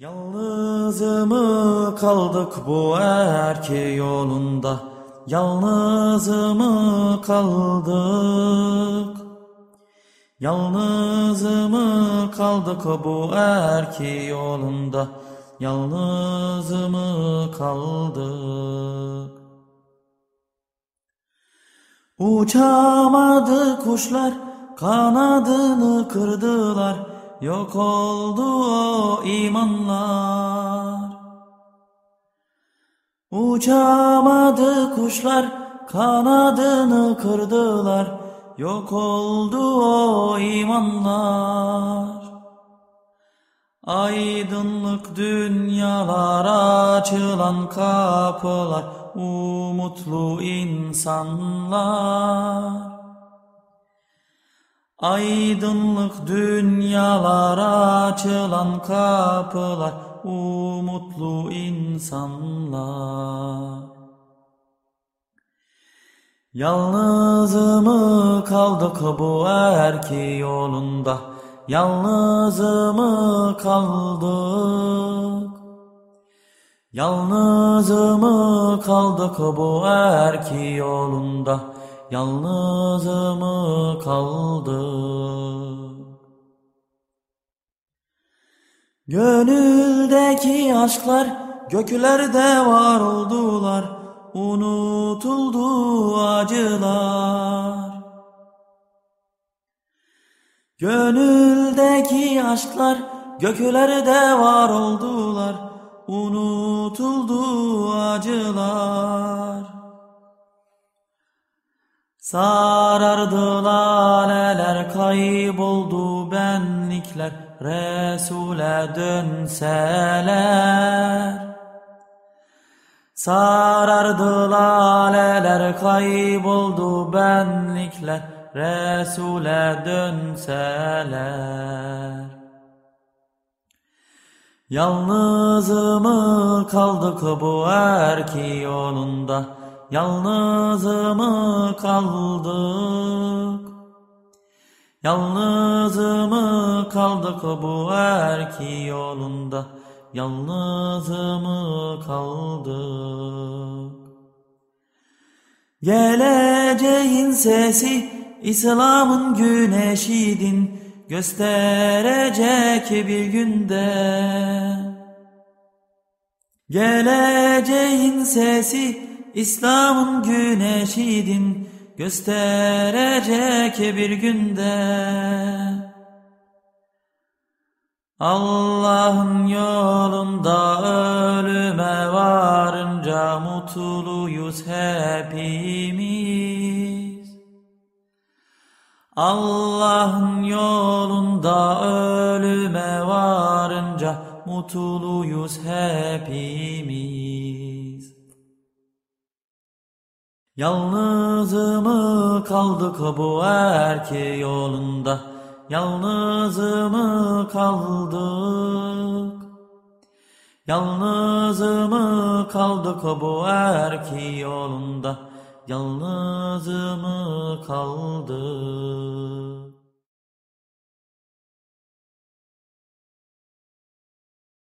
Yalnız mı kaldık bu erke yolunda? Yalnız mı kaldık? Yalnız mı kaldık bu erke yolunda? Yalnız mı kaldık? Uçamadı kuşlar, kanadını kırdılar, yok oldu o imanlar. Uçamadı kuşlar, kanadını kırdılar, yok oldu o imanlar. Aydınlık dünyalara açılan kapılar, umutlu insanlar. Aydınlık dünyalara açılan kapılar, umutlu insanlar. Yalnız mı kaldık bu erki yolunda? Yalnız mı kaldık? Yalnız mı kaldık bu erki yolunda? Yalnız mı kaldık? Gönüldeki aşklar göklerde var oldular, unutuldu acılar. Gönüldeki aşklar göklerde var oldular, Sarardı laleler kayboldu benlikler Resul'e dönseler. Sarardı laleler kayboldu benlikler Resul'e dönseler. Yalnız mı kaldık bu erki yolunda Yalnız mı kaldık. Yalnız mı kaldık bu erki yolunda. Yalnız mı kaldık. Geleceğin sesi İslam'ın güneşidin gösterecek bir günde. Geleceğin sesi İslam'ın güneşidin gösterecek bir günde. Allah'ın yolunda ölüme varınca mutluyuz hepimiz. Allah'ın yolunda ölüme varınca mutluyuz hepimiz. Yalnız mı kaldık bu erke yolunda? Yalnız mı kaldık? Yalnız mı kaldık bu erki yolunda? Yalnız mı kaldık?